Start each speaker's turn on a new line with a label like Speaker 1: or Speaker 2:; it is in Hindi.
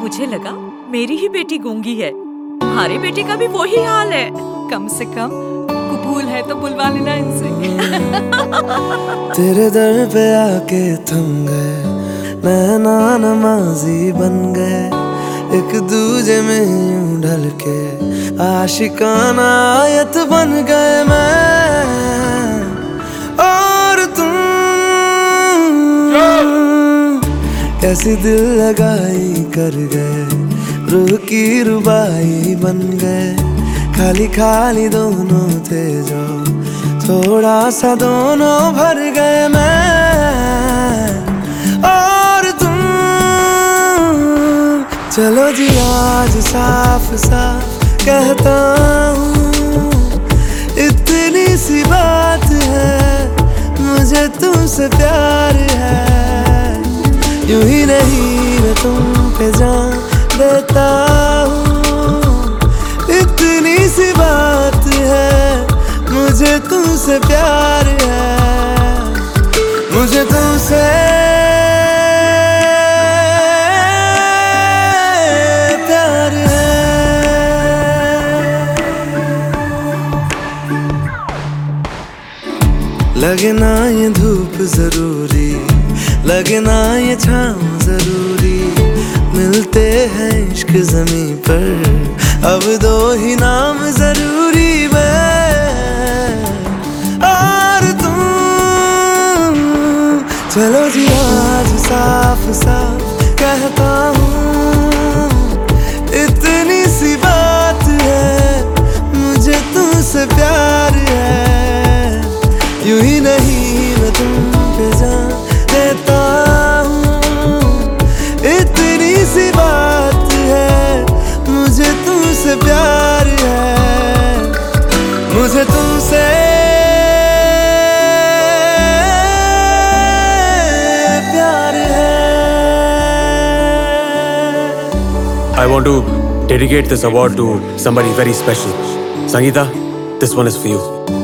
Speaker 1: मुझे लगा मेरी ही बेटी गूँगी है। हमारे बेटे का भी वही हाल है।
Speaker 2: कम से कम कबूल है तो बुलवा लेना इनसे।
Speaker 3: तेरे दर पे आके थम गए नैना नमाजी बन गए। एक दूजे में ढल के आशिकाना आयत बन गए, मैं कैसी दिल लगाई कर गए, रूह की रुबाई बन गए। खाली खाली दोनों थे जो, थोड़ा सा दोनों भर गए मैं। और तुम, चलो जी आज साफ़ साफ़ कहता हूँ, इतनी सी बात है, मुझे तुमसे प्यार है। यूँ ही नहीं, मैं तुम पे जान देता हूँ। इतनी सी बात है, मुझे तुमसे प्यार है। मुझे तुमसे प्यार है। लगे ना ये धूप ज़रूरी लगे ना ये छाँव ज़रूरी मिलते हैं इश्क जमी पर। अब दो ही नाम ज़रूरी मैं और तुम, चलो जी, आज साफ़ साफ़
Speaker 4: I want to dedicate this award to somebody very special. Sangeeta, this one is for you.